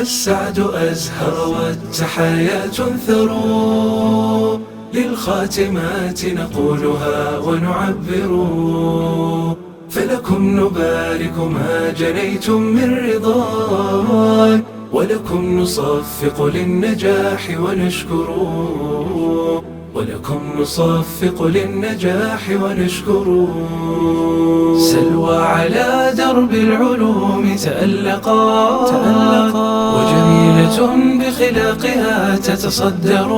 السعد أزهر والتحايا تنثر للخاتمات نقولها ونعبر. فلكم نبارك ما جنيتم من رضا. ولكم نصفق للنجاح ونشكر. ولكم نصفق للنجاح ونشكر سلوى على درب العلوم تألقات وجميلة بخلاقها تتصدر.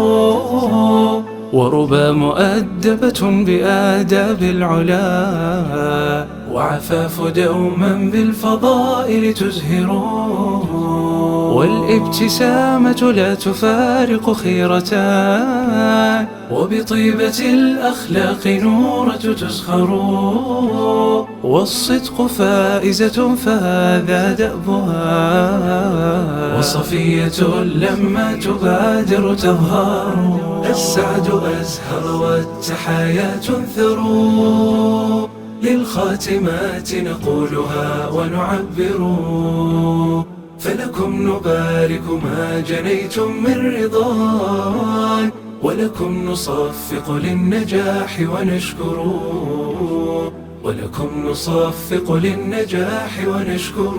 وربا مؤدبة بآداب العلا. وعفاف دوما بالفضائل تزهر. والابتسامة لا تفارق خيرتان وبطيبة الأخلاق نورة تسخر. والصدق فائزة فهذا دأبها. وصفية لما تبادر تظهر. السعد أزهر والتحايا تنثر. للخاتمات نقولها ونعبر. فلكم نبارك ما جنيتم من رضا ولكم نصفق للنجاح ونشكر ولكم نصفق للنجاح ونشكر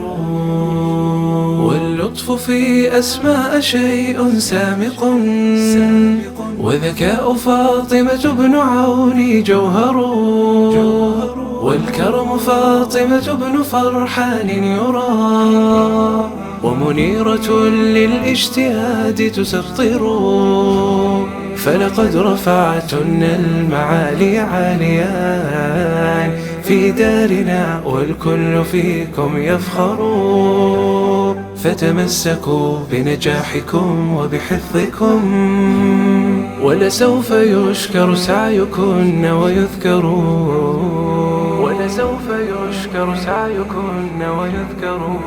واللطف في أسماء شيء سامق. وذكاء فاطمة بن عون جوهر. والكرم فاطمة بن فرحان يرى. ومنيرة للاجتهاد تسطر. فلقد رفعتن المعالي عاليان. في دارنا والكل فيكم يفخر. فتمسكوا بنجاحكم وبحفظكم. ولسوف يشكر سعيكن ويذكر. ولسوف يشكر سعيكن ويذكر.